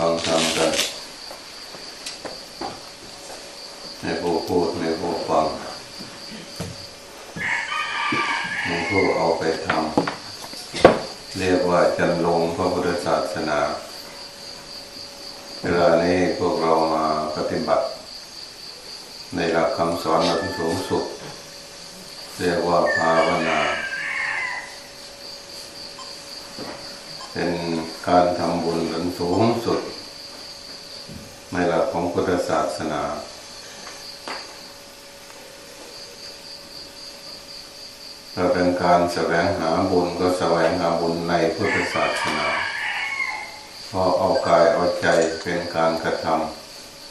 ฟังธรรมกันในผู้พูดในผู้ฟังในผู้เอาไปทำเรียกว่าจันลงพระพุทธศาสนา เวลานี้พวกเรามาปฏิบัติ ในหลักคำสอนหลักสูงสุด เรียกว่าภาวนา เป็น การทำบุญอันสูงสุด ในหลักของพุทธศาสนาถ้าเป็นการแสวงหาบุญก็แสวงหาบุญในพุทธศาสนาเพราะเอากายเอาใจเป็นการกระท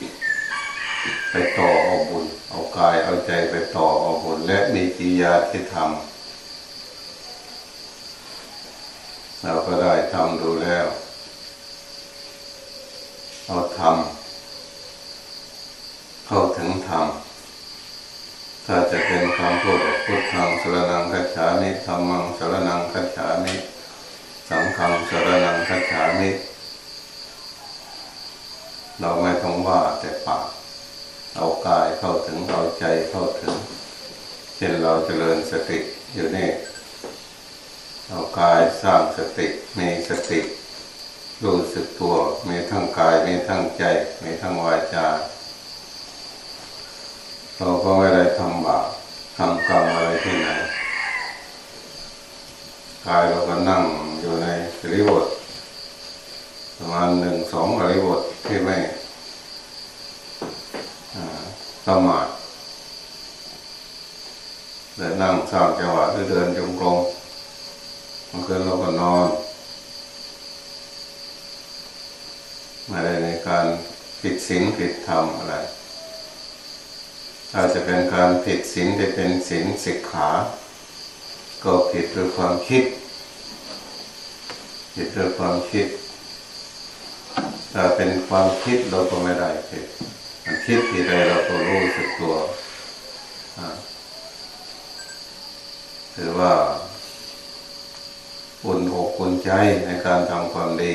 ำไปต่อเอาบุญ เอากายเอาใจไปต่อเอาบุญและมีกิยาที่ทำ เราก็ได้ทำดูแล้วเราทำเข้าถึงธรรมถ้าจะเป็นคำพูดพุทธังสรนังคัจฉามิธรรมังสรนังคัจฉามิสังฆังสรนังคัจฉามิเราไม่ต้องว่าแต่ปากเอากายเข้าถึงเอาใจเข้าถึงเช่นเราเจริญสติอยู่นี่ เอากายสร้างสติมีสติรู้สึกตัวมีทั้งกายมีทั้งใจมีทั้งวาจาเราก็ไม่ได้ทำบาปทำกรรมอะไรที่ไหนกายเราก็นั่งอยู่ในสริบทประมาณหนึ่งสองอริบทที่ไม่ประมาทเดินนั่งสร้างจังหวะหรือเดินจงกรมางคืนเราก็นอนม่ได้ในการผิดศีลผิดธรรมอะไรถ้าจจะเป็นการผิดศีลจะเป็นศีลสิกขา ก็ผิดด้วยความคิด ผิดด้วยความคิดถ้าเป็นความคิดเราก็ไม่ได้ผิดมันคิดที่ใดเราก็รู้สึกตัวถือว่า อุ่นอกอุ่นใจในการทำความดี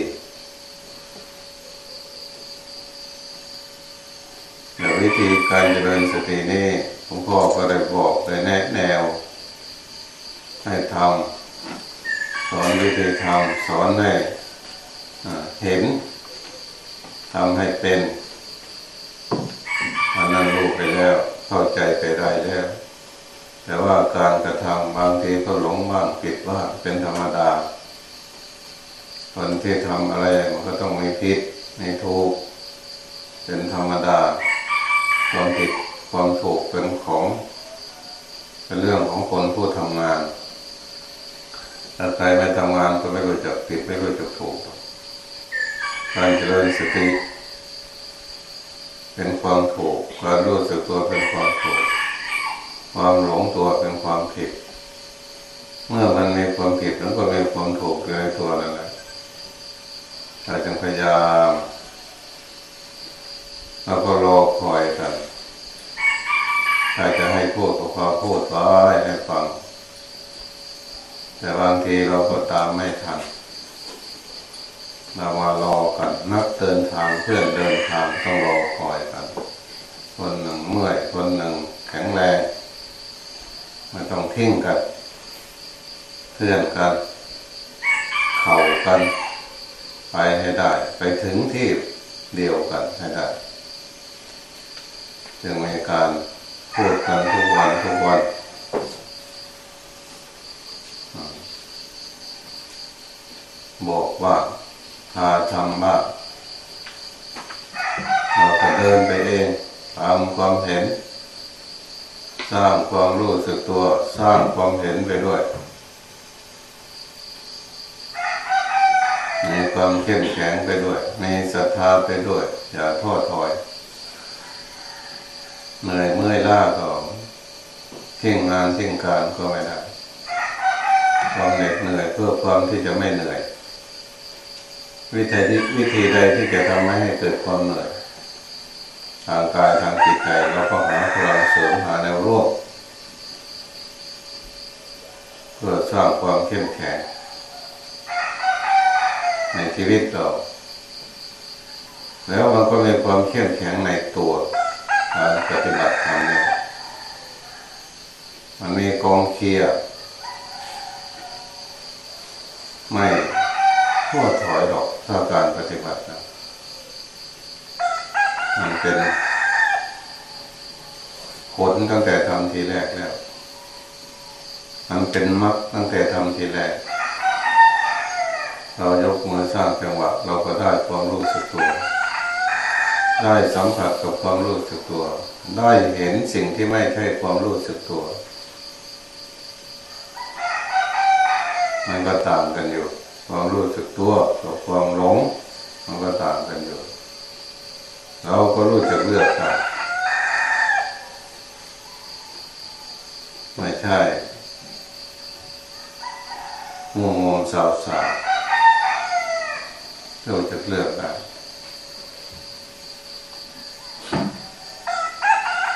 แต่วิธีการเจริญสตินี้หลวงพ่อก็ได้บอกได้แนะแนว ให้ทำสอนวิธีทำสอนให้เห็นทำให้เป็นอันนั้นรู้ไปแล้ว เข้าใจไปได้แล้ว แต่ว่าการกระทำบางทีก็หลงบ้างผิดบ้างเป็นธรรมดา คนที่ทำอะไรมันก็ต้องมีผิดมีถูก เป็นธรรมดา ความผิดความถูกเป็นของเป็นเรื่องของคนผู้ทำงานถ้าใครไม่ทำงานก็ไม่รู้จักผิดไม่รู้จักถูกการเจริญสติเป็นความถูกความรู้สึกตัวเป็นความถูก ความหลงตัวเป็นความผิด เมื่อมันมีความผิดมันก็มีความถูกอยู่ในตัวนั่นแหละเราจึงพยายามเราก็รอคอยกันถ้าจะให้พูดก็พอพูดไว้ให้ฟัง แต่บางทีเราก็ตามไม่ทันเรามารอกันนักเดินทางเพื่อนเดินทางต้องรอคอยกัน คนหนึ่งเมื่อยคนหนึ่งแข็งแรง ไม่ต้องทิ้งกันเพื่อนกันเข่ากัน ไปให้ได้ ไปถึงที่เดียวกันให้ได้จึงมีการพูดกันทุกวันทุกวันบอกว่าพาทำบ้างเราก็เดินไปเองทำความเห็น สร้างความรู้สึกตัวสร้างความเห็นไปด้วย มีความเข้มแข็งไปด้วย มีศรัทธาไปด้วย อย่าท้อถอยเหนื่อยเมื่อยล้าก็ทิ้งงานทิ้งการก็ไม่ได้ความเหน็ดเหนื่อยเพื่อความที่จะไม่เหนื่อย วิธีวิธีใดที่จะทำให้เกิดความเหนื่อย ทางกายทางจิตใจเราก็หาพลังเสริมหาแนวร่วมเพื่อสร้างความเข้มแข็งในชีวิตเรา แล้วมันก็มีความเข้มแข็งในตัวการปฏิบัติธรรมเนี่ยมันมีกองเคียร์ไม่ทั่วถอยหรอกถ้าการปฏิบัตินะ มันเป็นผลตั้งแต่ทำทีแรกแล้ว มันเป็นมรรคตั้งแต่ทำทีแรก เรายกมือสร้างจังหวะ เราก็ได้ความรู้สึกตัว ได้สัมผัสกับความรู้สึกตัว ได้เห็นสิ่งที่ไม่ใช่ความรู้สึกตัว มันก็ต่างกันอยู่ ความรู้สึกตัวกับความหลง มันก็ต่างกันอยู่ เราก็รู้จักเลือกได้ไม่ใช่งงงสาวสาวเราจะเลือกได้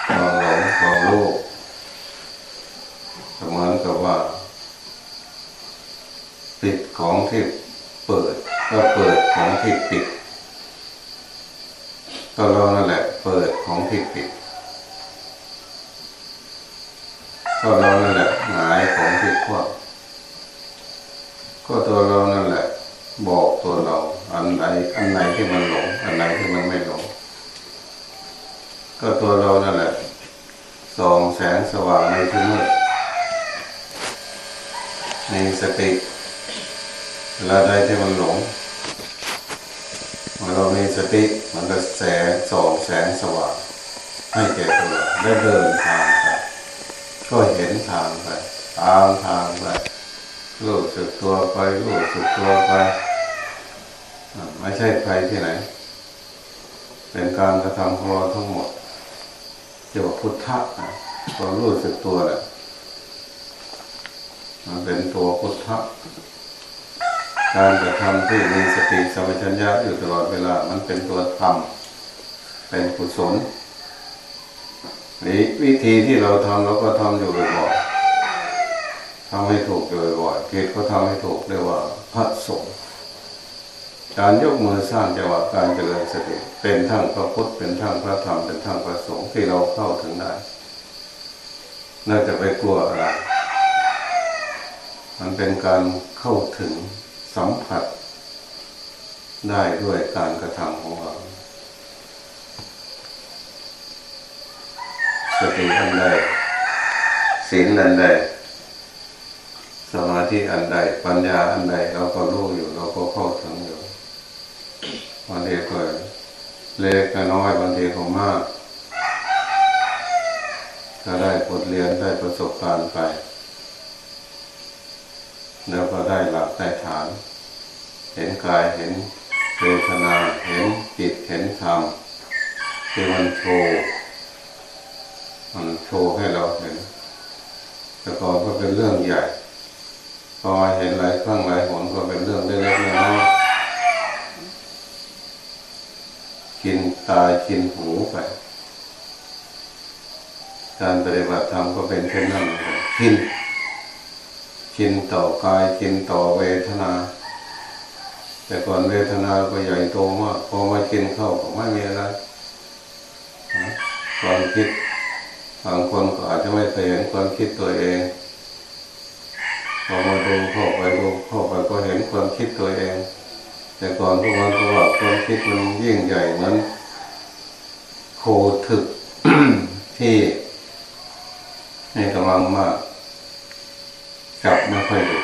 ความหลงความรู้เหมือนกับว่า ปิดของที่เปิดก็เปิดของที่ปิด ก็เรานั่นแหละ เปิดของที่ปิดก็เรานั่นแหละหายของที่คว่ำก็ตัวเรานั่นแหละ บอกตัวเรา อันไหนอันไหนที่มันหลงอันไหนที่มันไม่หลงก็ตัวเรานั่นแหละส่องแสงสว่างในที่มืดในสติเวลาใดที่มันหลง สติมันก็แสงส่องแสงสว่างให้แก่ตัวได้เดินทางไปก็เห็นทางไปตามทางไปรู้สึกตัวไปรู้สึกตัวไปไม่ใช่ใครที่ไหน เป็นการกระทำของเราทั้งหมดเกี่ยวกับพุทธนะความรู้สึกตัวแหละมันเป็นตัวพุทธะ การกระทำที่มีสติสัมปชัญญะอยู่ตลอดเวลา มันเป็นตัวธรรม เป็นกุศลนี่วิธีที่เราทำเราก็ทำอยู่บ่อยๆทำให้ถูกอยู่บ่อยๆเกตก็ทำให้ถูกเรียกว่าพระสงฆ์การยกมือสร้างจังหวะการเจริญสติเป็นทั้งพระพุทธเป็นทั้งพระธรรมเป็นทั้งพระสงฆ์ที่เราเข้าถึงได้ น่าจะไปกลัวอะไร มันเป็นการเข้าถึง สัมผัส ได้ด้วยการกระทำของเราสติอันใดศีลอันใดสมาธิอันใดปัญญาอันใดเราก็รู้อยู่เราก็เข้าถึงอยู่บางทีก็เล็กน้อยบางทีก็มากถ้าได้บทเรียนได้ประสบการณ์ไป แล้วก็ได้หลักได้ฐาน เห็นกายเห็นเวทนาเห็นจิตเห็นธรรมที่มันโชว์มันโชว์ให้เราเห็น แต่ก่อนก็เป็นเรื่องใหญ่ พอเห็นหลายครั้งหลายหนก็เป็นเรื่องเล็กๆน้อยๆกินตายกินหูไป การปฏิบัติธรรมก็เป็นเช่นนั้นเลยกิน กินต่อกายกินต่อเวทนา แต่ก่อนเวทนาก็ใหญ่โตมากพอมากินเข้าก็ไม่มีอะไรความคิดบางคนก็อาจจะไม่เคยเห็นความคิดตัวเองพอมาดูเข้าไปดูเข้าไปก็เห็นความคิดตัวเอง แต่ก่อนพวกมันก็ว่าความคิดมันยิ่งใหญ่เหมือนโคถึกที่ให้กำลังมาก จับไม่ค่อยดู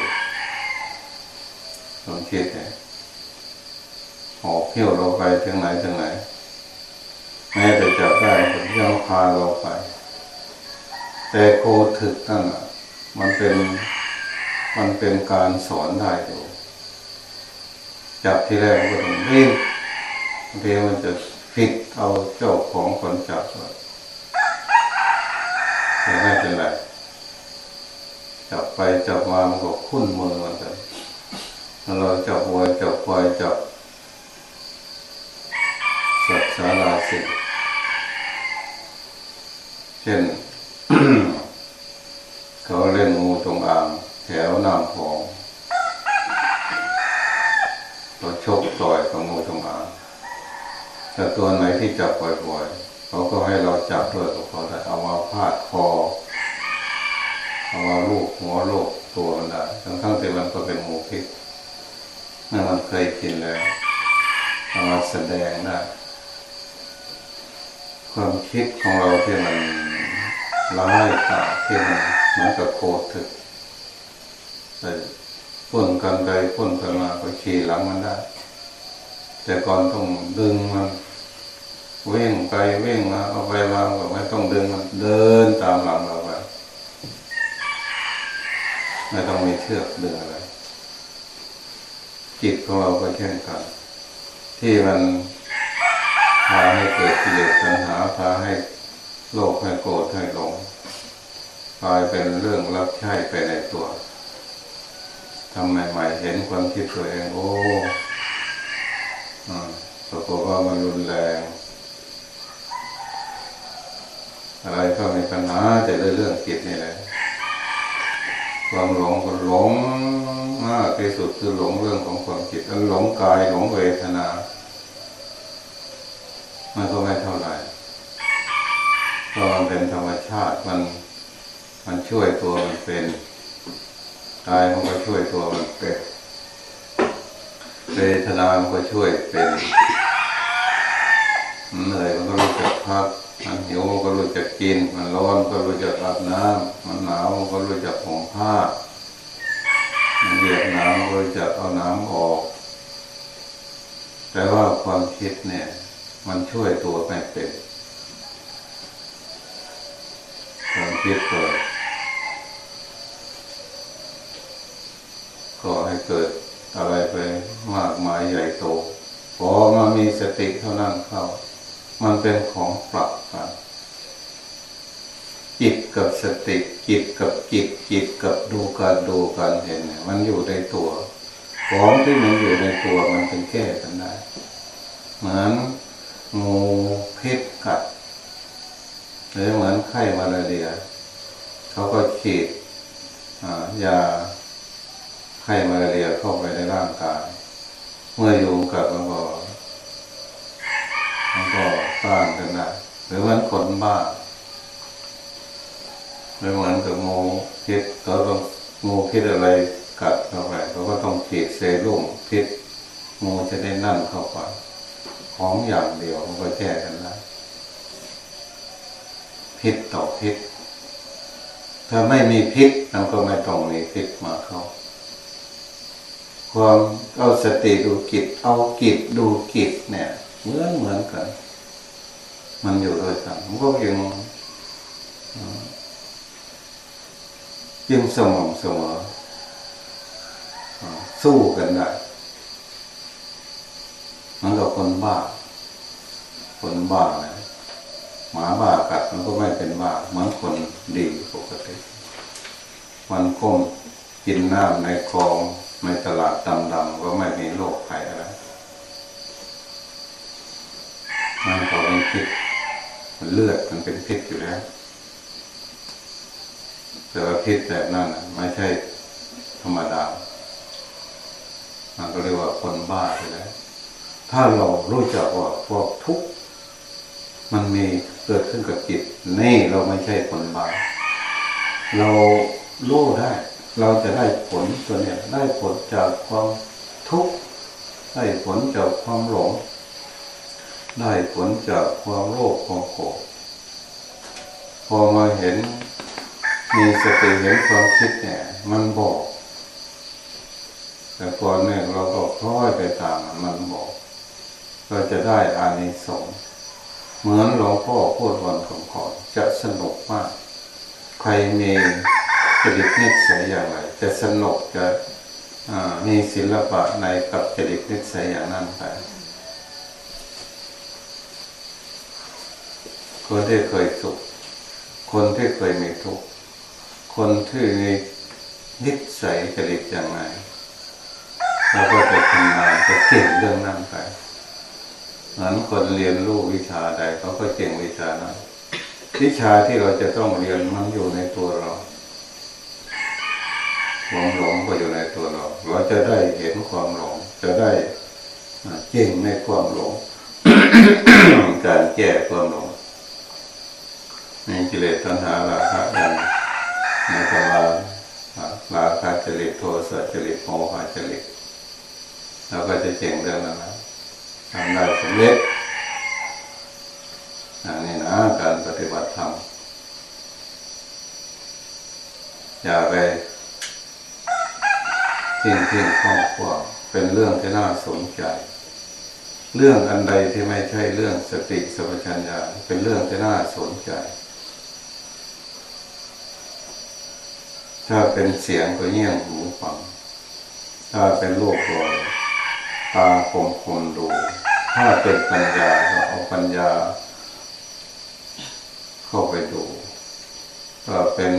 ความคิดเนี่ยหอบเที่ยวเราไปถึงไหนถึงไหนแม้แต่จับได้ผมยังพาเราไป แต่โคถึกนั่นอะ มันเป็นมันเป็นการสอนได้ดูจับที่แรกมันก็ต้องวิ่งบางทีมันจะฟิกเอาเจ้าของคนจับว่าแต่ไม่เป็นไร จับไปจับมามันก็คุ้นมือมันกันแล้วเราจับวัวจับควายจับสัตว์สาราสิเช่นเขาเล่นงูจงอางแถวน้ำพองเขาชกต่อยกับงูจงอางแต่ตัวไหนที่จับบ่อยๆเขาก็ให้เราจับด้วยกับเขาได้เอามาพาดคอ เอามาลูกหัวลูกตัวมันได้ทั้งทั้งที่มันก็เป็นหมูพิษนั่นมันเคยกินแล้วเอามาแสดงได้ความคิดของเราที่มันร้ายกาที่มันเหมือนกับโคถึกไปพ่นกันใดพ่นกันมาก็ขี่หลังมันได้ แต่ก่อนต้องดึงมันเว่งไปเว่งมาเอาไปมาก็ไม่ต้องดึงมันเดินตามหลังเรา ไม่ต้องมีเชือกดึงอะไร จิตของเราก็เช่นกัน ที่มันพาให้เกิดกิเลสปัญหาพาให้โลภให้โกรธให้หลงกลายเป็นเรื่องรับใช้ไปในตัวทำใหม่ๆเห็นความคิดตัวเองโอ้ปรากฏว่ามันรุนแรง อะไรก็มีปัญหาแต่เรื่องจิตนี่แหละ ความหลงก็หลงมากที่สุดคือหลงเรื่องของความจิตแล้วหลงกายหลงเวทนา มันก็ไม่เท่าไหร่เพราะมันเป็นธรรมชาติมันมันช่วยตัวมันเป็นกายมันก็ช่วยตัวมันเป็นเวทนามันก็ช่วยเป็นเหนื่อยมันก็รู้จักพัก มันหิวมันก็รู้จักกิน มันร้อนก็รู้จักอาบน้ำมันหนาวมันก็รู้จักห่มผ้า มันเรียกน้ำก็รู้จักเอาน้ำออก แต่ว่าความคิดเนี่ย มันช่วยตัวไม่เป็นความคิดเกิดก็ให้เกิดอะไรไปมากมายใหญ่โตพอมามีสติเท่านั้นเข้า มันเป็นของปรับ กับสติจิตกับจิตจิตกับดูการดูการเห็นมันอยู่ในตัวของที่มันอยู่ในตัวมันเป็นแก้กันได้เหมือนงูพิษกัดหรือเหมือนไข้มาลาเรียเขาก็ฉีดยาไข้มาลาเรียเข้าไปในร่างกาย เมื่ออยู่กับมันก็มันก็ต้านกันได้หรือเหมือนคนบ้า หรือเหมือนกับงูพิษเขาต้องงูพิษอะไรกัดเข้าไปเขาก็ต้องฉีดเซรุ่มพิษงูจะได้นั่นเข้าไปของอย่างเดียวมันก็แก้กันได้พิษต่อพิษถ้าไม่มีพิษมันก็ไม่ต้องมีพิษมาเข้าความเอาสติดูกิจเอากิจดูกิจเนี่ยเหมือนเหมือนกัน มันอยู่ด้วยกันมันก็ยัง ยังสม่ำเสมอ สู้กันได้มันก็คนบ้า คนบ้านะหมาบ้ากัดมันก็ไม่เป็นบ้าเหมือนคนดีปกติ มันคงกินน้ำในคลองในตลาดดำๆก็ไม่มีโรคภัยอะไรมันก็เป็นพิษเลือดมันเป็นพิษอยู่แล้ว แต่ว่าพิษแบบนั้นไม่ใช่ธรรมดา มันก็เรียกว่าคนบ้าไปแล้ว ถ้าเรารู้จักว่าพวกทุกมันมีเกิดขึ้นกับจิต นี่เราไม่ใช่คนบ้า เรารู้ได้ เราจะได้ผลตัวเนี้ยได้ผลจากความทุกข์ได้ผลจากความหลง ได้ผลจากความโลภความโกรธพอมาเห็น มีสติเห็นความคิดเนี่ย มันบอก แต่ก่อนเนี่ยเราก็คล้อยไปตามมันบอก เราจะได้อานิสงส์เหมือนหลวงพ่อพูดวันของขอจะสนุกมาก ใครมีจริตนิสัยอย่างไร จะสนุกจะมีศิลปะในกับจริตนิสัยอย่างนั้นไปคนที่เคยสุข คนที่เคยมีทุกข์ คนที่มีนิสัยจริตอย่างไรเราก็จะทำงานจะเก่งเรื่องนั้นไปนั้นคนเรียนรู้วิชาใดเขาก็เก่งวิชานั้นวิชาที่เราจะต้องเรียนมันอยู่ในตัวเราความหลงก็อยู่ในตัวเรา เราจะได้เห็นความหลง จะได้เก่งในความหลง การแก้ความหลงในกิเลสตัณหาราคะดั นในกวาราคะจริตโทสะจริตโมหะจริตเราก็จะเจ๋งเรื่องนั้นนะทำได้สำเร็จอันนี้นะการปฏิบัติธรรมอย่าไปทิ้งทิ้งคล้องคว้าเป็นเรื่องที่น่าสนใจ เรื่องอันใดที่ไม่ใช่เรื่องสติสัมปชัญญะเป็นเรื่องที่น่าสนใจ ถ้าเป็นเสียงก็เงี่ยงหูฟัง ถ้าเป็นโลกก็ตาคมคมดู ถ้าเป็นปัญญาก็เอาปัญญา เข้าไปดูถ้าเป็น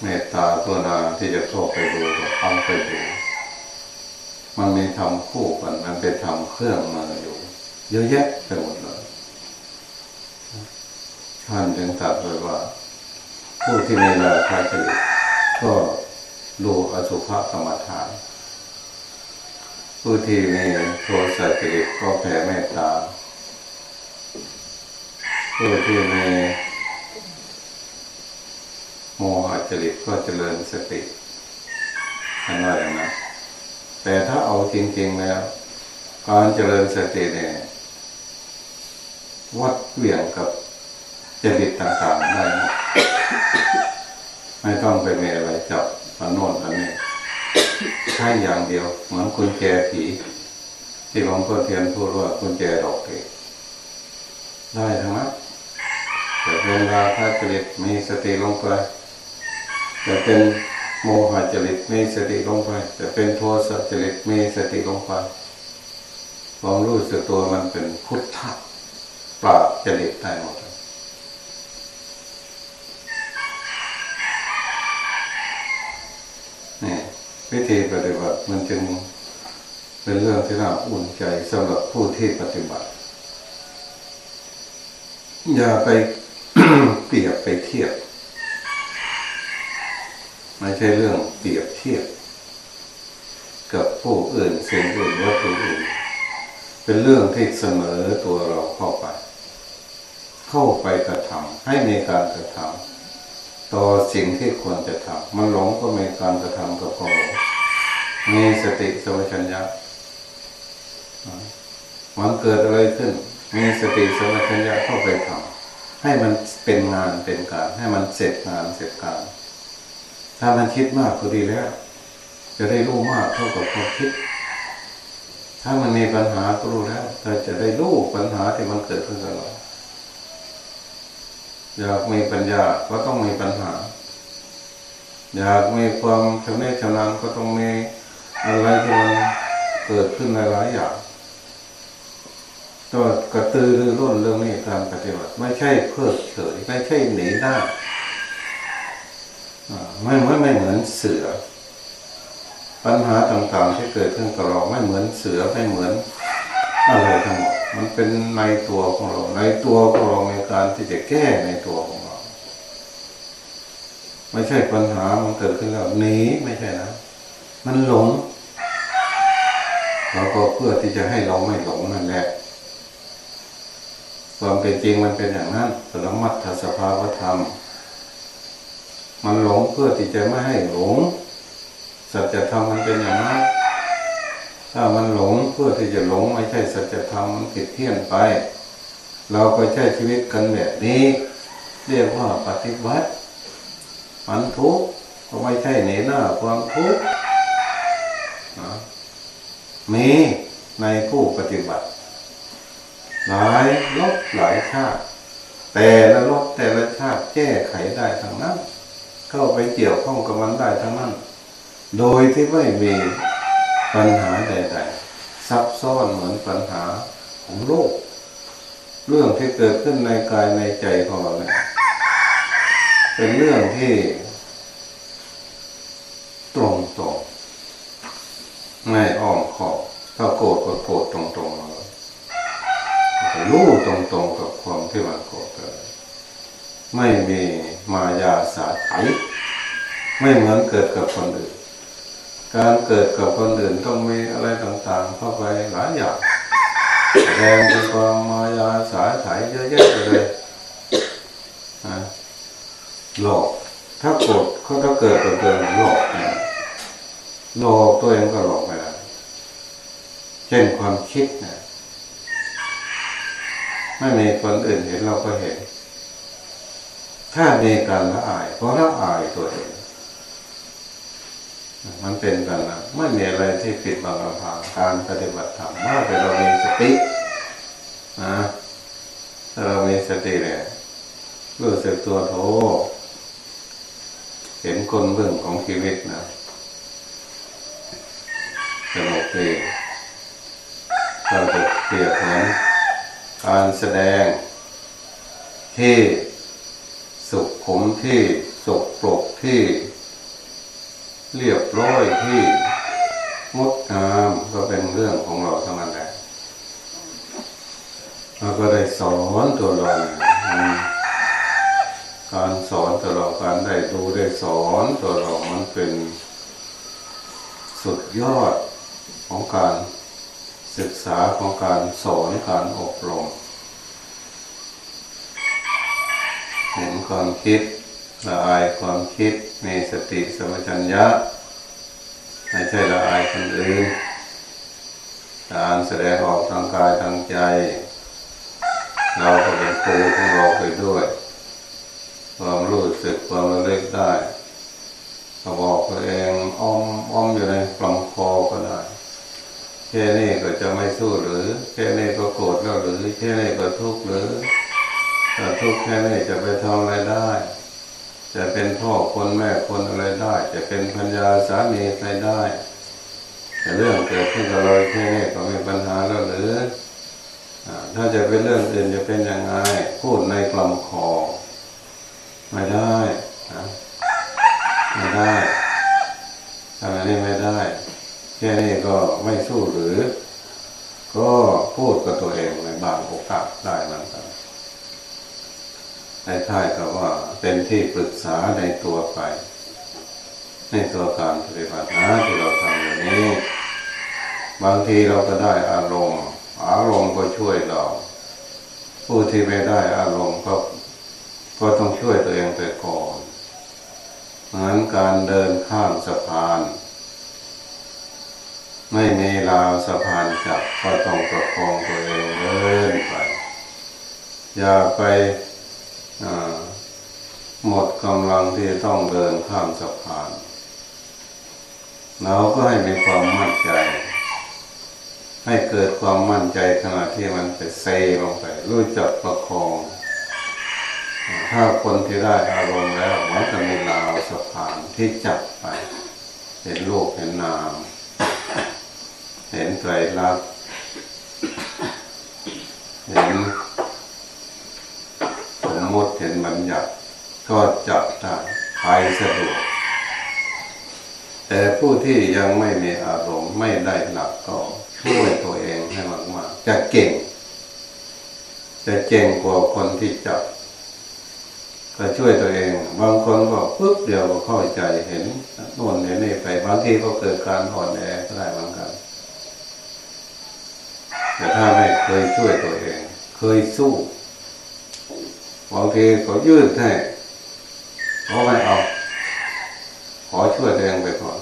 เมตตาตัวนาที่จะเข้าไปดูก็เอาไปดูมันมีทำคู่กัน มันเป็นทำเครื่องมาอยู่ เยอะแยะไปหมดเลยท่านจึงตรัสไว้ว่า ผู้ที่มีราคาจิตก็ดูอสุภกรรมฐาน ผู้ที่มีโทสะจิตก็แผ่เมตตา ผู้ที่มีโมหะจริตก็เจริญสติอันนั้นอย่างนะ แต่ถ้าเอาจริงๆแล้ว การเจริญสติเนี่ยวัดเวี่ยงกับจริตต่างๆได้ ไม่ต้องไปมีอะไรจับมันโน่นอันนี้ใช่อย่างเดียว เหมือนกุญแจผีที่หลวงพ่อเทียนพูดว่ากุญแจดอกเกได้ทั้งนั้นแต่เป็นราคาจริตมีสติลงไปจะเป็นโมหะจริตมีสติลงไปจะเป็นโทสะจริตมีสติลงไปความรู้สึกตัวมันเป็นพุทธะปราบจริตได้หมดนี่ วิธีปฏิบัติมันจึงเป็นเรื่องที่น่าอุ่นใจสำหรับผู้ที่ปฏิบัติ อย่าไปเปรียบไปเทียบ ไม่ใช่เรื่องเปรียบเทียบ กับผู้อื่นเสิ่งอื่นวัตถุอื่น เป็นเรื่องที่เสมอตัวเราเข้าไป เข้าไปกระทำให้มีการกระทำ ต่อสิ่งที่ควรจะทำมันหลงก็มีการกระทำกับพอมีสติสมัชัญญะมันเกิดอะไรขึ้น มีสติสมัชัญญะเข้าไปทำให้มันเป็นงานเป็นการ ให้มันเสร็จงานเสร็จการ ถ้ามันคิดมากก็ดีแล้ว จะได้รู้มากเท่ากับความคิด ถ้ามันมีปัญหาก็รู้แล้วเราจะได้รู้ปัญหาที่มันเกิดขึ้นกับเรา อยากมีปัญญาก็ต้องมีปัญหา อยากมีความชำนิชำนาญก็ต้องมีอะไรที่มันเกิดขึ้นหลายอย่างก็กระตือรือร้นเรื่องนี้การปฏิบัติ ไม่ใช่เพิกเฉยไม่ใช่หนีหน้าไม่ไม่ไม่เหมือนเสือ ปัญหาต่างๆที่เกิดขึ้นกับเราไม่เหมือนเสือไม่เหมือน อะไรทั้งหมดมันเป็นในตัวของเราในตัวของเราในการที่จะแก้ในตัวของเรา ไม่ใช่ปัญหามันเกิดขึ้นแล้วหนีไม่ใช่นะ มันหลงเราก็เพื่อที่จะให้เราไม่หลงนั่นแหละความเป็นจริงมันเป็นอย่างนั้นสรมัตถสภาวธรรม มันหลงเพื่อที่จะไม่ให้หลงสัจธรรมมันเป็นอย่างนั้น ถ้ามันหลงเพื่อที่จะหลงไม่ใช่สัจธรรมมันผิดเพี้ยนไป เราก็ใช้ชีวิตกันแบบนี้ เรียกว่าปฏิบัติมันทุกข์ก็ไม่ใช่เหนหน้าความทุกข์มีในผู้ปฏิบัติ หลายลบหลายชาติ แต่ละลบแต่ละชาติแก้ไขได้ทั้งนั้น เข้าไปเกี่ยวข้องกับมันได้ทั้งนั้น โดยที่ไม่มี ปัญหาใดๆซับซ้อนเหมือนปัญหาของโลก เรื่องที่เกิดขึ้นในกายในใจของเราเนี่ยเป็นเรื่องที่ ตรงตรงไม่อ้อมขอบถ้าโกรธก็โกรธตรงๆเลยรู้ตรงๆกับความที่มันโกรธเลยไม่มีมายาสาไถไม่เหมือนเกิดกับคนอื่น การเกิดกับคนอื่นต้องมีอะไรต่างๆ เข้าไปหลายอย่างแสดงเป็นความมายาสายไถเยอะแยะเลยนะหลอกถ้าโกรธเขาถ้าเกิดกับเดินหลอกเนี่ยหลอกตัวเองก็หลอกไปแล้วเช่นความคิดเนี่ยไม่มีคนอื่นเห็นเราก็เห็น ถ้ามีการละอายเพราะละอายตัวเอง มันเป็นกันนไม่มีอะไรที่ปิดบังอำพรางการปฏิบัติธรรมว่าแต่เรามีสตินะถ้าเรามีสติเนี่ยรู้สึกตัวโทเห็นคนเบื้องของชีวิตนะสนุกดีเราจะเปรียบเหมือนการแสดงที่สุขขมที่สุขปรกที่ เรียบร้อยที่งดงามก็เป็นเรื่องของเราทั้งนั้นแหละเราก็ได้สอนตัวเราการสอนตัวเราการได้ดูได้สอนตัวเรามันเป็นสุดยอดของการศึกษาของการสอนการอบรมเห็นความคิด ละอายความคิดมีสติสมัชัญญะไม่ใช่ละอายคนอื่นการแสดงออกทางกายทางใจ เราก็เป็นครูของเราไปด้วย ความรู้สึกความระลึกได้ก็บอกตัวเองอ้อมอ้อมอยู่ในลำคอก็ได้แค่นี้ก็จะไม่สู้หรือแค่นี้ก็โกรธแล้วหรือแค่นี้ก็ทุกข์หรือถ้าทุกข์แค่นี้จะไปทำอะไรได้ จะเป็นพ่อคนแม่คนอะไรได้ จะเป็นพัญญาสามีใครได้แต่เรื่องเกิดขึ้นกับเราแค่นี้ก็มีปัญหาแล้วหรือถ้าจะเป็นเรื่องอื่นจะเป็นยังไงพูดในกลำคอไม่ได้นะไม่ได้ทำอันนี้ไม่ได้แค่นี้ก็ไม่สู้หรือ ก็พูดกับตัวเองในบางโอกาสได้เหมือนกัน ในท้ายก็ว่าเป็นที่ปรึกษาในตัวไป ในตัวการปฏิบัตินะที่เราทำอย่างนี้ บางทีเราก็ได้อารมณ์ อารมณ์ก็ช่วยเรา ผู้ที่ไม่ได้อารมณ์ก็ก็ต้องช่วยตัวเองไปก่อนเหมือนการเดินข้ามสะพาน ไม่มีราวสะพานจับก็ต้องประคองตัวเองเดินไป อย่าไป หมดกำลังที่ต้องเดินข้ามสะพาน เราก็ให้มีความมั่นใจ ให้เกิดความมั่นใจขณะที่มันไปเซลงไปรู้จักประคอง ถ้าคนที่ได้อารมณ์แล้วมันจะมีราวสะพานที่จับไป เห็นโลกเห็นนาม เห็นไตรลักษณ์เห็น มติเห็นบัญญัติก็จับได้ไปสะดวก แต่ผู้ที่ยังไม่มีอารมณ์ไม่ได้หลักก็ช่วยตัวเองให้มากๆจะเก่ง จะเก่งกว่าคนที่จับก็ช่วยตัวเอง บางคนก็ปึ๊บเดียวก็เข้าใจเห็นโน่นเห็นนี่ไปบางทีก็เกิดการอ่อนแอก็ได้เหมือนกันแต่ถ้าไม่เคยช่วยตัวเอง เคยสู้ บางทีเขายืดให้เขาไม่เอา ขอช่วยตัวเองไปก่อน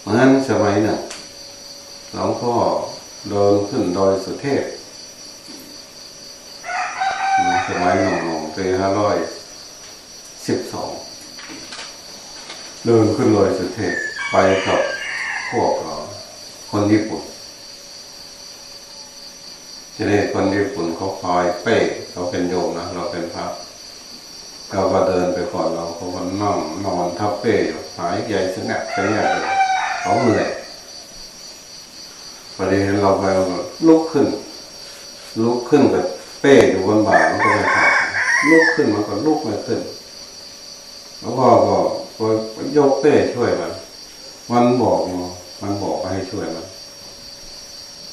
เพราะนั้นสมัยหนึ่งหลวงพ่อเดินขึ้นดอยสุเทพสมัยหนุ่มๆปีห้าร้อยสิบสองเดินขึ้นดอยสุเทพไปกับพวกคนญี่ปุ่น ทีนี้คนญี่ปุ่นเขาคอยเป้เขาเป็นโยมนะเราเป็นพระเราก็เดินไปก่อนเราเขาก็นั่งนอนทับเป้อยู่หายใจสงัดไปเนี่ยเลยเขาเหนื่อยพอดีเห็นเราไปลุกขึ้น ลุกขึ้นกับเป้อยู่บนบ่ามันก็ไม่ขาดลุกขึ้นมันก็ลุกไม่ขึ้น แล้วก็ก็ยกเป้ช่วยมัน มันบอกมันบอกให้ช่วยมัน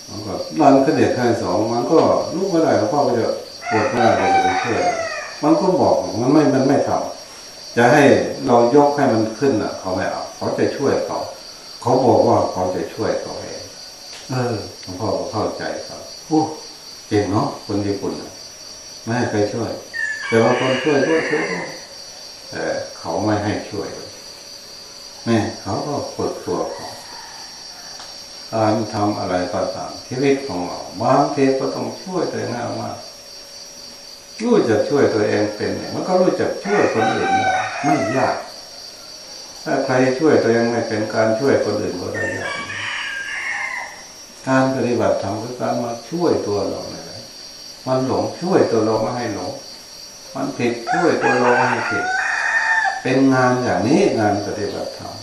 มันก็รันขึ้นเด็กขั้นสองมันก็ลุกไม่ได้แล้วพ่อก็จะปวดหน้าเราจะไปช่วยมันก็บอกมันไม่มันไม่ทำจะให้เรายกให้มันขึ้นอะ เขาไม่เอาเขาจะช่วยเขา เขาบอกว่าเขาจะช่วยเขาเองเออหลวงพ่อก็เข้าใจครับโอ้เก่งเนาะคนญี่ปุ่นไม่ให้ใครช่วย แต่ว่าคนช่วยด้วยช่วยด้วยแต่เขาไม่ให้ช่วยแม่เขาก็ฝึกตัวเขา การทำอะไรก็ตามชีวิตของเราบางทีก็ต้องช่วยตัวเองมากรู้จักช่วยตัวเองเป็นเนี่ยมันก็รู้จักช่วยคนอื่นได้ไม่ยาก ถ้าใครช่วยตัวเองไม่เป็นการช่วยคนอื่นก็ได้ยากการปฏิบัติธรรมคือการมาช่วยตัวเราเลยมันหลงช่วยตัวเราไม่ให้หลง มันผิดช่วยตัวเราไม่ให้ผิด เป็นงานอย่างนี้งานปฏิบัติธรรม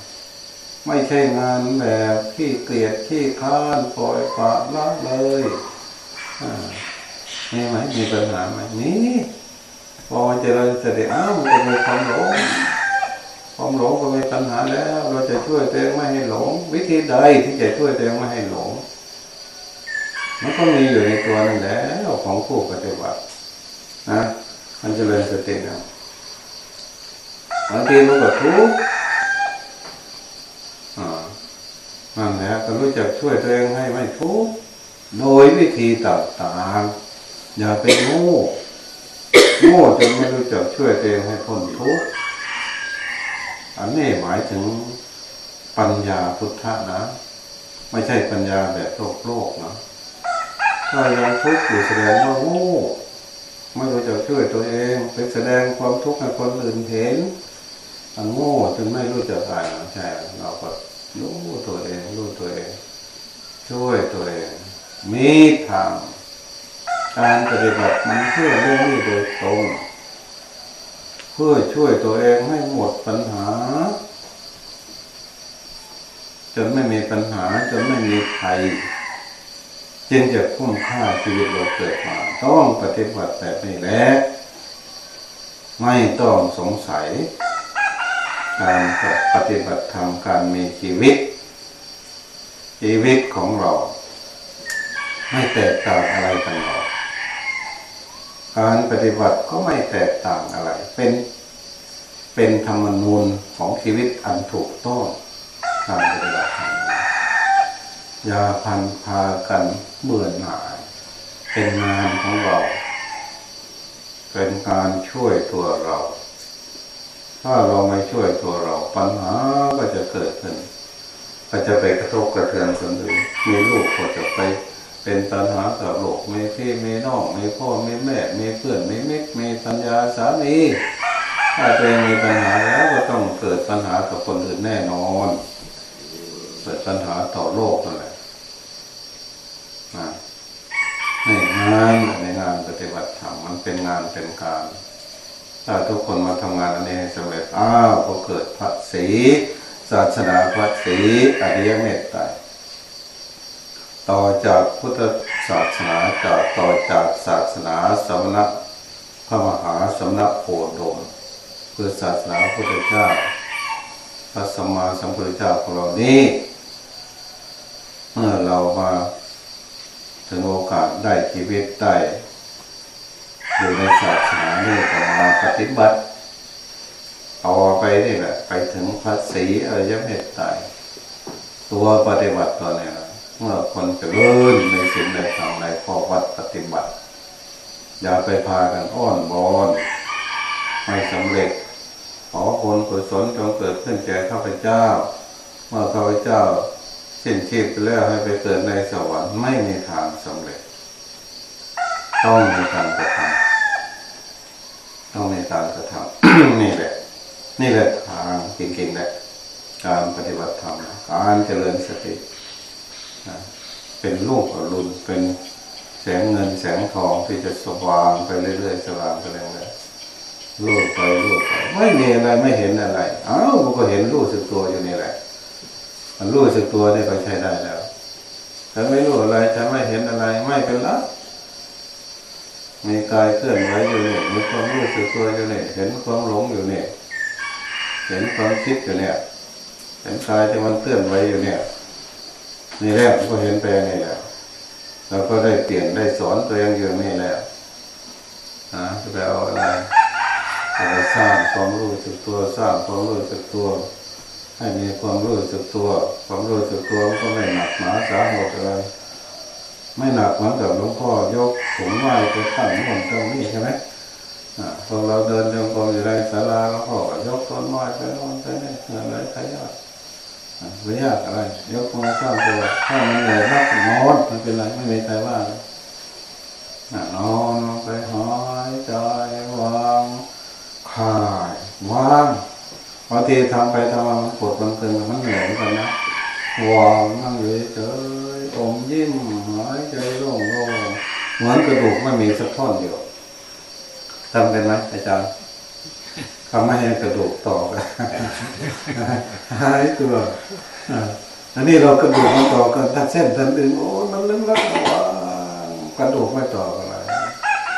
ไม่ใช่งานแบบขี้เกลียดขี้ค้านปล่อยปละละเลยมีไหมมีปัญหาไหมนี่พอมันจะเราเสด็จอ้าวมันจะมีความหลงความหลงก็มีปัญหาแล้ว เราจะช่วยตัวเองไม่ให้หลง วิธีใดที่จะช่วยตัวเองไม่ให้หลง มันก็มีอยู่ในตัวนั่นแหละของผู้ปฏิบัตินะมันจะเลยสตินะบางทีมันก็ทุกข์ นั่นแหละก็รู้จักช่วยตัวเองให้ไม่ทุกข์โดยวิธีต่างๆอย่าไปโง่โง่จนไม่รู้จักช่วยตัวเองให้พ้นทุกข์อันนี้หมายถึงปัญญาพุทธะนะ ไม่ใช่ปัญญาแบบโลกโลกนะถ้ายังทุกข์อยู่แสดงว่าโง่ไม่รู้จักช่วยตัวเองไปแสดงความทุกข์ให้คนอื่นเห็นอันโง่จนไม่รู้จักอ่านใช่เราก็ รู้ตัวเองรู้ตัวเอง ช่วยตัวเอง มีทางการปฏิบัติมันเพื่อเรื่องนี้โดยตรง เพื่อช่วยตัวเองให้หมดปัญหา จนไม่มีปัญหาจนไม่มีภัยจึงจะคุ้มค่าชีวิตเราเกิดมาต้องปฏิบัติแบบนี้แหละไม่ต้องสงสัย การปฏิบัติธรรมการมีชีวิต ชีวิตของเรา ไม่แตกต่างอะไรกันหรอกการปฏิบัติก็ไม่แตกต่างอะไร เป็นเป็นธรรมนูญของชีวิตอันถูกต้องการปฏิบัติธรรมอย่าพันพากันเบื่อหน่าย เป็นงานของเรา เป็นการช่วยตัวเรา ถ้าเราไม่ช่วยตัวเราปัญหาก็จะเกิดขึ้นก็จะไปกระทบกระเทือนคนอื่นมีลูกก็จะไปเป็นปัญหากับโลกมีพี่มีน้องมีพ่อมีแม่มีเพื่อนมีมิตรมีปัญญาสามีถ้าตัวเองมีปัญหาแล้วก็ต้องเกิดปัญหากับคนอื่นแน่นอนเกิดปัญหาต่อโลกนั่นแหละนี่งานในงานปฏิบัติธรรมมันเป็นงานเป็นการ ถ้าทุกคนมาทำงานอันนี้สำเร็จอ้าวก็เกิดพระศีศาสนาพระศีอริยเมตไตรต่อจากพุทธศาสนาจากต่อจากศาสนาสมณะพระมหาสมณะโพดมคือศาสนาพุทธเจ้าพระสัมมาสัมพุทธเจ้าของเรานี้เมื่อเรามาถึงโอกาสได้ชีวิตได้ อยู่ในศาสนานี้ก็มาปฏิบัติเอาไปนี่แหละ ไปถึงพระศรีอริยเมตไตรตัวปฏิบัติตัวนี้นะเมื่อคนจะเลื่นในสิ่งใดทำในข้อวัดปฏิบัติ อย่าไปพากันอ้อนบอนไม่สำเร็จ ขอผลกุศลจงเกิดขึ้นแก่ข้าพเจ้า เมื่อข้าพเจ้าสิ้นชีพไปแล้วให้ไปเกิดในสวรรค์ไม่มีทางสำเร็จ ต้องมีการกระทำ ต้องมีการกระทำนี่แหละ นี่แหละทางจริงๆแหละการปฏิบัติธรรมการเจริญสติเป็นลูกอรุณเป็นแสงเงินแสงทองที่จะสว่างไปเรื่อยๆสว่างไปเรื่อยๆลูกไปลูกไปไม่มีอะไรไม่เห็นอะไรอ้าวมันก็เห็นรู้สึกตัวอยู่นี่แหละ มันรู้สึกตัวนี่ก็ใช้ได้แล้วถ้าไม่รู้อะไรจะไม่เห็นอะไรไม่เป็นไร มีกายเคลื่อนไหวอยู่เนี่ยมีความรู้สึกตัวอยู่เนี่ยเห็นความหลงอยู่เนี่ยเห็นความคิดอยู่เนี่ยเห็นกายที่มันเคลื่อนไหวอยู่เนี่ยนี่แหละก็เห็นไปนี่แหละเราก็ได้เปลี่ยนได้สอนตัวเองอยู่นี่แหละนะจะไปเอาอะไรจะไปสร้างความรู้สึกตัวสร้างความรู้สึกตัวให้มีความรู้สึกตัว ความรู้สึกตัวก็ไม่หนักหนาสาหัสอะไร ไม่หนักเหมือนกับหลวงพ่อยกถุงไหว้ไปตั้งบนตรงนี้ใช่ไหมพอเราเดินจงกรมอยู่ในศาลาหลวงพ่อก็ยกต้นไม้ไปน่นไปนี่อะไรใครยากอ่าไม่ยากอะไร ยกมาสร้างตัวถ้ามันเหนื่อยมากนอนไม่เป็นไรไม่มีใครว่านอนลงไปหายใจวางคลายวางบางทีทำไปทำมามันปวดมันตึงมันเหนื่อยกันนะวางนั่งอยู่เฉย ๆอมยิ้มหายใจโล่งๆเหมือนกระดูกไม่มีสักท่อนเดียวทำเป็นไหมอาจารย์ทำไม่ให้กระดูกต่อกันหายตัวอ่าอันนี้เรากระดูกมันต่อกันทันเส้นทันดึงโอ้มันลึกแล้วว่ากระดูกไม่ต่อกันเลย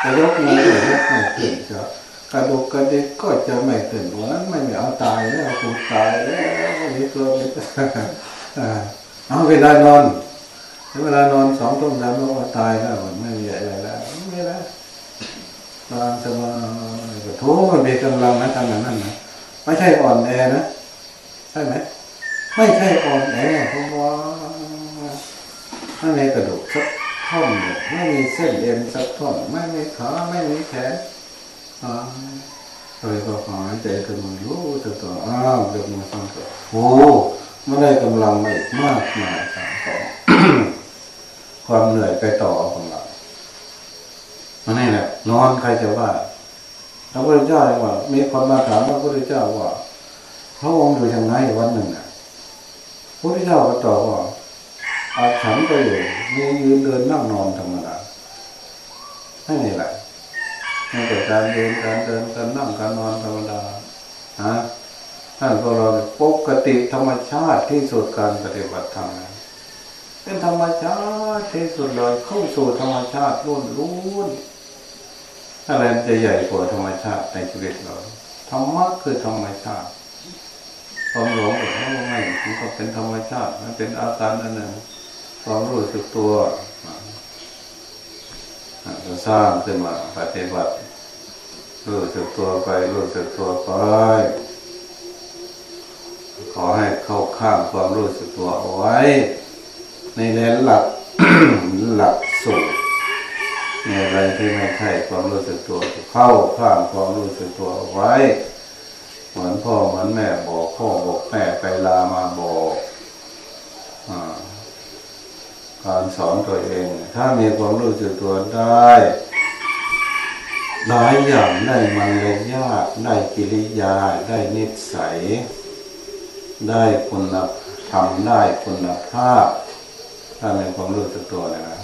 จะยกมือหรือยกไม่ขึ้นจะกระดูกกระดิกก็จะไม่ขึ้นเพราะนั้นไม่มีเอาตายแล้วกูตายแล้วไม่ตัวมีตัวอ่าเอาเวลานอน เวลานอนสองทุ่มแล้วก็ตายแล้วมันไม่มีอะไรแล้วไม่แล้วนอนสบายก็โถมันมีกำลังนะทำอย่างนั้นนะไม่ใช่อ่อนแอนะใช่ไหมไม่ใช่อ่อนแอเพราะว่าไม่มีกระดูกสักท่อนเลยไม่มีเส้นเอ็นสักท่อนไม่มีขาไม่มีแขนอ่าเลยก็หายใจขึ้นมารู้ตัวตัวอ้าวเดินมาฟังตัวโอ้ไม่ได้กำลังมาอีกมากมายต่างต่อ ความเหนื่อยไปต่อของเราอันนี้แหละนอนใครจะว่าพระพุทธเจ้าว่า มีคนมาถามพระพุทธเจ้าว่าพระองค์อยู่ยังไงวันหนึ่งอะพระพุทธเจ้าก็ตอบว่าอาฉันก็อยู่มียืนเดินนั่งนอนธรรมดาไม่มีอะไรไม่แต่การยืนการเดินการนั่งการนอนธรรมดาฮะท่านก็เราปกติธรรมชาติที่สุดการปฏิบัติธรรมนะ เป็นธรรมชาติที่สุดเลยเข้าสู่ธรรมชาติล้วนล้วนอะไรมันจะใหญ่กว่าธรรมชาติในชีวิตเราธรรมะคือธรรมชาติความหลงหรือว่าไม่มันก็เป็นธรรมชาติ มันเป็นอาการอันหนึ่งความรู้สึกตัวจะสร้างขึ้นมาปฏิบัติรู้สึกตัวไปรู้สึกตัวไปขอให้เข้าข้างความรู้สึกตัวเอาไว้ ในแนนหลักหลักสูตรในอะไรที่ไม่ใช่ความรู้สึกตัวเข้าข้างความรู้สึกตัวไว้ เหมือนพ่อเหมือนแม่บอกพ่อบอกแม่ไปลามาบอกอการสอนตัวเอง ถ้ามีความรู้สึกตัวได้หลายอย่างได้มันเลยยากได้กิริยาได้นิสัย ได้คุณธรรมได้คุณภาพ ถ้ามีความรู้สึกตัวนะ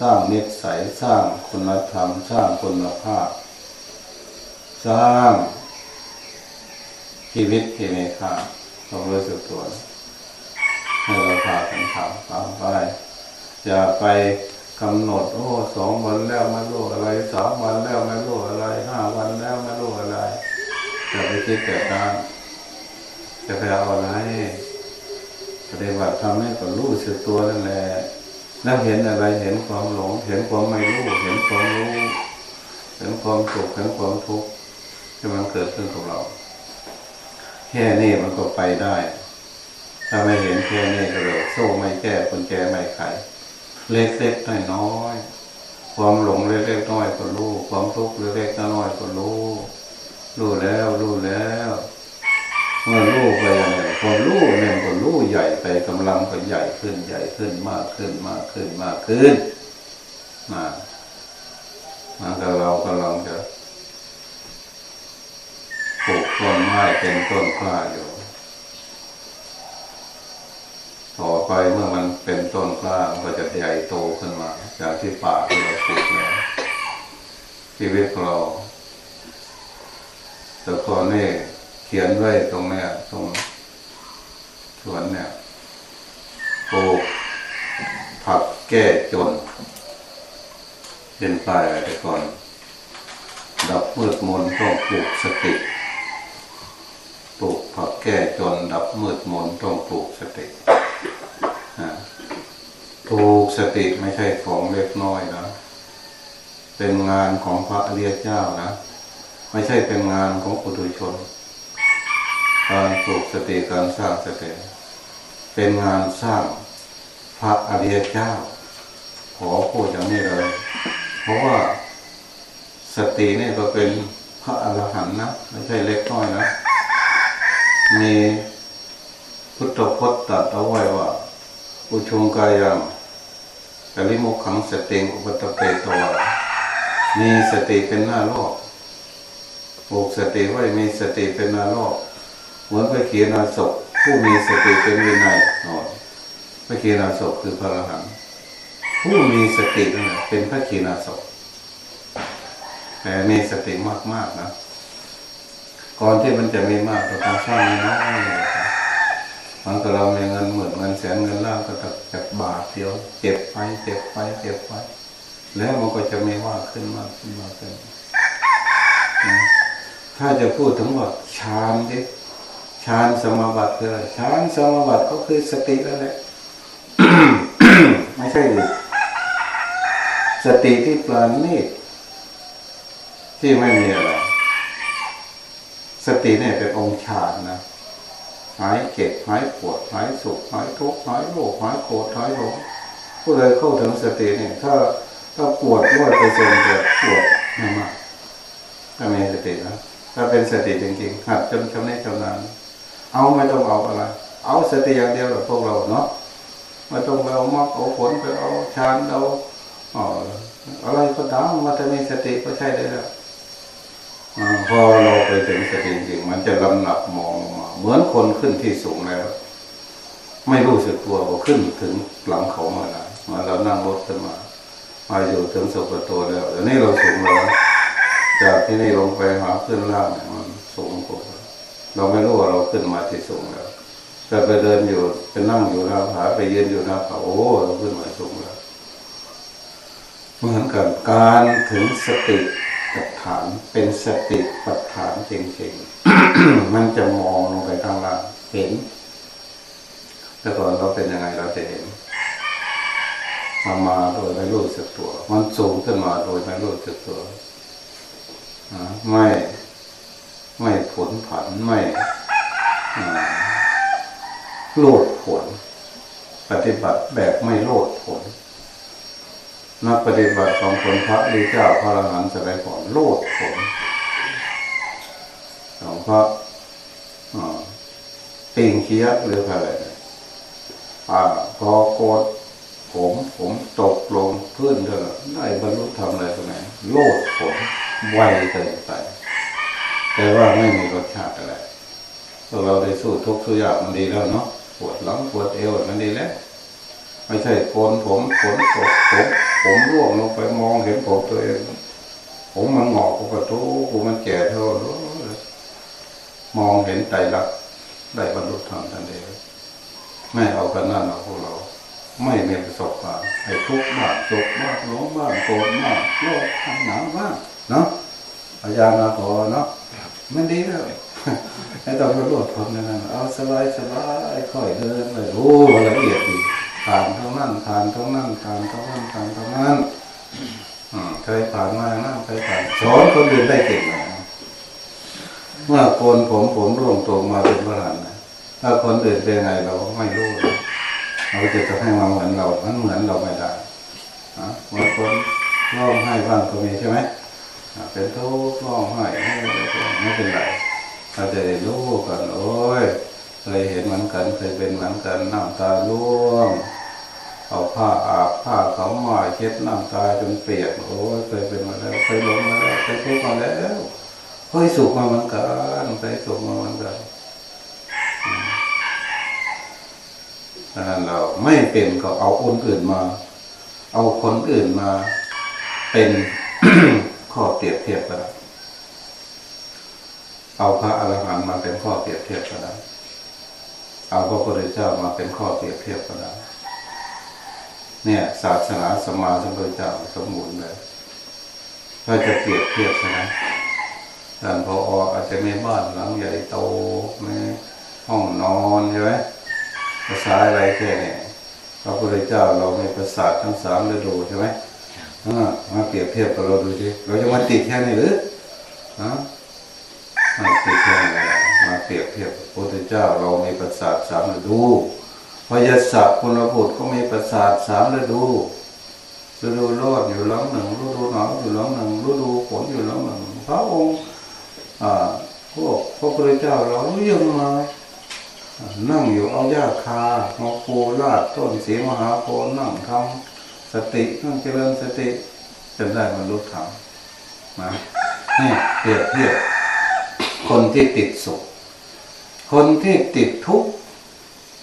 สร้างนิสัยสร้างคุณธรรม สร้างคุณภาพ สร้างชีวิตที่มีค่าความรู้สึกตัวให้เราพากันทำตามไปอย่าไปกำหนดโอ้สองวันแล้วไม่รู้อะไรสามวันแล้วไม่รู้อะไรห้าวันแล้วไม่รู้อะไรอย่าไปคิดแต่นั้นจะไปเอาอะไร ปฏิบัติทำให้กับรู้สึกตัวนั่นแหละแล้วเห็นอะไรเห็นความหลง เห็นความไม่รู้ เห็นความรู้เห็นความสุขเห็นความทุกข์ที่มันเกิดขึ้นกับเรา แค่นี้มันก็ไปได้ ถ้าไม่เห็นแค่นี้ก็เลยโซ่ไม่แก้กุญแจไม่ไข เล็กๆน้อยๆความหลงเล็กๆน้อยก็รู้ ความทุกข์เล็กๆน้อยก็รู้ รู้แล้วรู้แล้ว เมื่อรู้ไปอย่าง ไรพอรู้เนี่ยก็รู้ใหญ่ไปกำลังก็ใหญ่ขึ้นใหญ่ขึ้นมากขึ้นมากขึ้นมากขึ้นมามันก็เรากำลังจะปลูกต้นไม้เป็นต้นกล้าอยู่ ต่อไปเมื่อมันเป็นต้นกล้ามันก็จะใหญ่โตขึ้นมา จากที่ป่าที่เราปลูกนี่ยชีวิตเราแต่ก่อนนี่เขียนไว้ตรงเนี้ยตรง สวนเนี่ยปลูกผักแก้จนเป็นป้ายอะไรแต่ก่อน ดับมืดมนต้องปลูกสติปลูกผักแก้จนดับมืดมนต้องปลูกสติปลูกสติไม่ใช่ของเล็กน้อยนะ เป็นงานของพระอริยเจ้านะ ไม่ใช่เป็นงานของปุถุชน การปลูกสติการสร้างสติเป็นงานสร้างพระอริยเจ้า ขอพูดอย่างนี้เลย เพราะว่าสตินี่ก็เป็นพระอรหันต์นะไม่ใช่เล็กน้อยนะ มีพุทธพจน์ตรัสเอาไว้ว่า อุชงกายังกลิมุขังสติงอุปตะเปตวมีสติเป็นหน้าโลกปลูกสติไว้มีสติเป็นหน้าโลก เหมือนพระเขียนาศพผู้มีสติเป็นวินัยนอนพระเขียนาศพคือพระอรหันต์ผู้มีสติเป็นพระเขียนาศพแต่มีสติมากๆนะ ก่อนที่มันจะมีมากเราต้องสร้างน้อยมันก็เรามีเงินหมื่นเงินแสนเงินล้านก็จากบาทเดียวเก็บไปเก็บไปเก็บไป แล้วมันก็จะมีมาขึ้นมากขึ้นมากขึ้นถ้าจะพูดถึงว่าฌานดิ ฌานสมาบัติคืออะไรฌานสมาบัติก็คือสติแล้วแหละไม่ใช่หรือสติที่ปราณีตที่ไม่มีอะไรสติเนี่ยเป็นองค์ฌานนะหายเก็บหายปวดหายสุขหายทุกข์หายโลภหายโกรธหายหลงผู้ใดเข้าถึงสติเนี่ย ถ้าถ้าปวดร้อยเปอร์เซ็นต์จะปวดไม่มากถ้ามีสตินะถ้าเป็นสติจริงๆหัดจนชำนิชำนาญ เอาไม่ต้องเอาอะไร เอาสติอย่างเดียวแบบพวกเราเนาะไม่ต้องไปเอามรรคเอาผลไปเอาฌานเอาอะไรก็ตามมาถ้ามีสติก็ใช่ได้แล้วพอเราไปถึงสติจริงมันจะลำหนักมองมา เหมือนคนขึ้นที่สูงแล้ว ไม่รู้สึกตัวพอขึ้นถึงหลังเขามาแล้วมาเรานั่งรถขึ้นมา มาอยู่ถึงสุขตัวแล้วเดี๋ยวนี้เราสูงแล้วจากที่นี่ลงไปหาขึ้นล่างมันสูงกว่า เราไม่รู้ว่าเราขึ้นมาที่สูงแล้วแต่ไปเดินอยู่ไปนั่งอยู่หน้าผาไปยืนอยู่หน้าผาโอ้เราขึ้นมาสูงแล้วเหมือนกันการถึงสติปัฏฐานเป็นสติปัฏฐานจริงๆ มันจะมองลงไปข้างล่างเห็น แต่ก่อนเราเป็นยังไงเราจะเห็นมามาโดยไม่รู้สึกตัว มันสูงขึ้นมาโดยไม่รู้สึกตัวไม่ ไม่ผลผันไม่โลดผล ปฏิบัติแบบไม่โลดผลนักปฏิบัติของคนพระดีเจ้าพระอรหันต์สมัยก่อนโลดผลของพระปิงเคียหรืออะไรอ่าพอโกดผมผมตกลงเพื้นเถอได้บรรลุธรรมอะไรตรงไหนโลดผลไวเกินไป แต่ว่าไม่มีรสชาติอะไรพวกเราได้สู้ทุกสู้ยากมันดีแล้วเนาะปวดหลังปวดเอวมันดีแล้วไม่ใช่โกนผมขนตกผมผมร่วงลงไปมองเห็นผมตัวเองผมมันหงอกกระทู้กูมันแก่เท่ามองเห็นใจรักได้บรรลุธรรมทันทีไม่เอากันนั่นเอาพวกเรา ไม่มีประสบการณ์ให้ทุกข์มากสุขมากร้องมากโกรธมากโลภหนาวมากเนาะอาจารย์มาขอเนาะ มันดีแล้วไอ้ตอนเราลดทนนั่นเอาสบายสบายค่อยเดินเลยโอ้ละเอียดดีผ่านทั้งนั้นผ่านทั้งนั้นผ่านทั้งนั้นผ่านทั้งนั้นเคยผ่านมานะเคยผ่านสอนคนอื่นได้เก่งนะเมื่อโกนผมผมร่วงตรงมาเป็นพระหันะถ้าคนอื่นเป็นไงเราไม่รู้เราจะจะให้มาเหมือนเรามันเหมือนเราไม่ได้บางคนร้องไห้บ้างก็มีใช่ไหม เป็นทุกข์ร้องไห้ไม่เป็นไรเราจะได้รู้กันโอ้ยเคยเห็นเหมือนกันเคยเป็นเหมือนกันน้ำตาล่วงเอาผ้าอาบผ้าเขามาเช็ดน้ำตาจนเปียกโอ้ยเคยเป็นมาแล้วเคยหลงมาแล้วเคยทุกข์มาแล้วเคยสุขมาเหมือนกันเคยสุขมาเหมือนกันดังนั้นเราไม่เป็นก็เอาคนอื่นมา เอาคนอื่นมา เป็น ข้อเปรียบเทียบกันเอาพระอรหันต์มาเป็นข้อเปรียบเทียบก็ได้เอาพระพุทธเจ้ามาเป็นข้อเปรียบเทียบก็ได้เนี่ยศาสนาสมาสมพุทธเจ้าสมบูรณ์เลยถ้าจะเปรียบเทียบใช่ไหมท่านพออาจจะมีบ้านหลังใหญ่โตมีห้องนอนใช่ไหมภาษาอะไรแค่เนี้พระพุทธเจ้าเรามีประสาททั้งสามฤดูใช่ไหม มาเปรียบเทียบกับเราดูสิเราจะมาติดแค่นี้หรือฮะมาติดแค่ไหนมาเปรียบเทียบพระพุทธเจ้าเรามีประสาทสามฤดูพยาศักดิ์คุณบุตรก็มีประสาทสามฤดูฤดูร้อนอยู่หลังหนึ่งฤดูหนาวอยู่หลังหนึ่งฤดูฝนอยู่หลังหนึ่งพระองค์อ่าพวกพระพุทธเจ้าเรายังมานั่งอยู่เอาหญ้าคามาปูลาดต้นสีมหาโพนั่งทำ สตินั่งเจริญสติจนได้บรรลุธรรมนะนี่เปรียบเทียบคนที่ติดสุข คนที่ติดทุกข์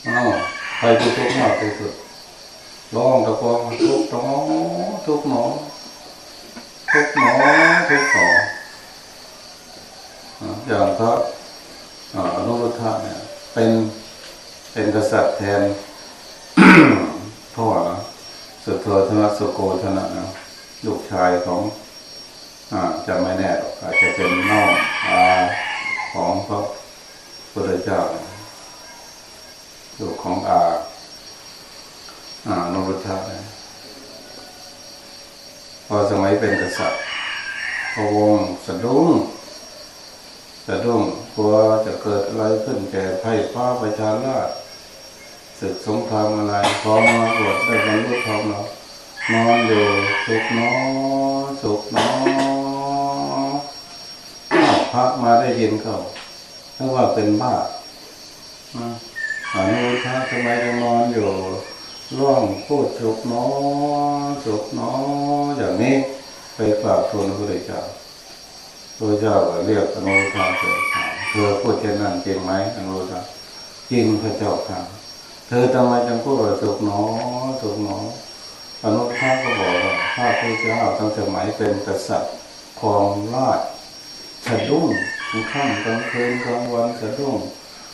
อ้าวใครที่ทุกข์มากที่สุดร้องตะโกนทุกข์หนอทุกข์หนอทุกข์หนอทุกข์หนออย่างพระอ่าอนุรุทธะเนี่ย เป็นเป็นกษัตริย์แทนพ่อนะ สุโธธนะสุโกธนะนะลูกชายของอ่าจะไม่แน่อาจจะเป็นน้องอาของพระพุทธเจ้าลูกของอาอ่านรุทธะนะพอสมัยเป็นกษัตริย์พระวงศ์สะดุ้งสะดุ้งกลัวจะเกิดอะไรขึ้นแก่ไพ่ฟ้าประชาราช ศึกสงครามอะไรพร้อมมาบวชได้บรรลุธรรมแล้วนอนอยู่สุขหนอสุขนออ้าวพระมาได้ยินเขานึกว่าเป็นบ้านะอนุชาทำไมยังนอนอยู่ร่องพูดสุขหนอสุขหนออย่างนี้ไปกราบทูลพระพุทธเจ้าพระเจ้าเรียกอนุทธะเถิดเธอพูดเช่นนั้นจริงไหมอนุทธะจริงพระเจ้าค่ะ เธอทำไมจึงพูดว่าสุขหนอสุขหนออนุรุทธะก็บอกว่าข้าพระเจ้าตั้งสมัยเป็นกษัตริย์ครองราชสะดุ้งกลางค่ำกลางคืนกลางวันสะดุ้ง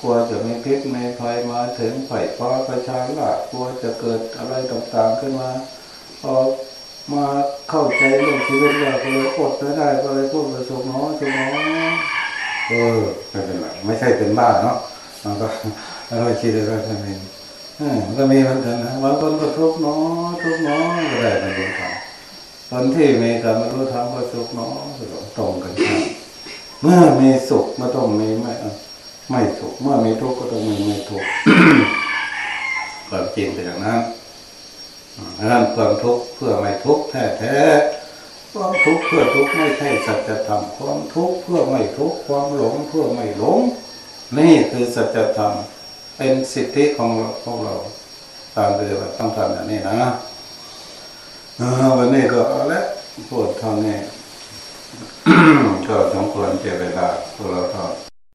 กลัวจะมีพิษในภัยมาถึงไฝ่ฟ้าประชาราชกลัวจะเกิดอะไรต่างๆขึ้นมาพอมาเข้าใจเรื่องชีวิตแล้วก็เลยอดไม่ได้ก็เลยพูดไปสุขน้อยสุน้อยเออไม่เป็นไรไม่ใช่เป็นบ้าเนาะมันก็เราคิดได้ทำไมเออมัน ก็มีเหมือนกันนะบางคนก็ทุกข์น้อทุกข์น้อยก็ได้บรรลุธรรมคนที่มีการบรรลุธรรมก็สุขน้อยสุขตรงกันข้ามเมื่อมีสุขก็ต้องมีไม่ไม่สุขเมื่อมีทุกข์ก็ต้องมีไม่ทุกข์ความจริงเป็นอย่างนั้นดังนั้นความทุกข์เพื่อไม่ทุกข์แท้แท้ๆความทุกข์เพื่อทุกข์ไม่ใช่สัจธรรมความทุกข์เพื่อไม่ทุกข์ความหลงเพื่อไม่หลง นี่คือสัจธรรม เป็นสิทธิของพวกเราตามปฏิบัติต้องทำอย่างนี้นะวันนี้ก็เอาละพูดท้องนี่ก็สมควรเจเวลาพวกเราก็